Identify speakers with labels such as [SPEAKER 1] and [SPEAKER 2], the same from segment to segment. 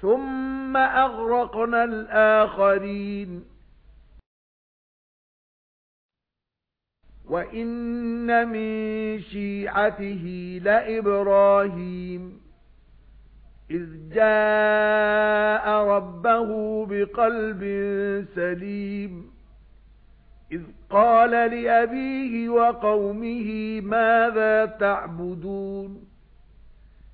[SPEAKER 1] ثُمَّ أَغْرَقْنَا الْآخَرِينَ. وَإِنَّ مِن شِيعَتِهِ لَإِبْرَاهِيمَ. إِذْ جَاءَ رَبَّهُ بِقَلْبٍ سَلِيمٍ. إِذْ قَالَ لِأَبِيهِ وَقَوْمِهِ مَاذَا تَعْبُدُونَ؟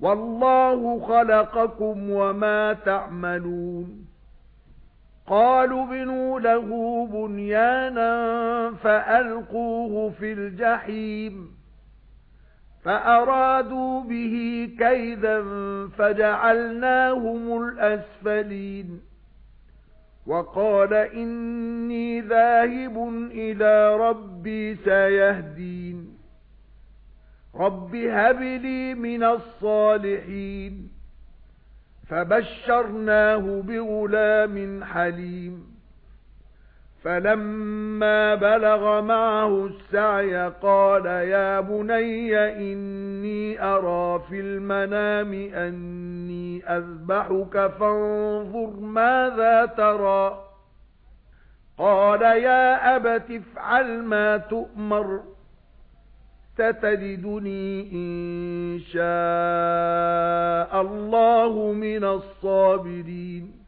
[SPEAKER 1] وَاللَّهُ خَلَقَكُمْ وَمَا تَعْمَلُونَ. قَالُوا بِنُوا لَهُ بُنْيَانًا فَأَلْقُوهُ فِي الْجَحِيمِ فَأَرَادُوا بِهِ كَيْدًا فَجَعَلْنَاهُمُ الْأَسْفَلِينَ. وَقَالَ إِنِّي ذَاهِبٌ إِلَى رَبِّي سَيَهْدِينِ. رَبِّ هَبْ لِي مِنَ الصَّالِحِينَ فَبَشَّرْنَاهُ بِغُلَامٍ حَلِيمٍ فَلَمَّا بَلَغَ مَعَهُ السَّعْيَ قَالَ يَا بُنَيَّ إِنِّي أَرَى فِي الْمَنَامِ أَنِّي أَذْبَحُكَ فَانظُرْ مَاذَا تَرَى قَالَ يَا أَبَتِ افْعَلْ مَا تُؤْمَرُ ستجدني إِن شَاءَ اللَّهُ مِنَ الصَّابِرِينَ.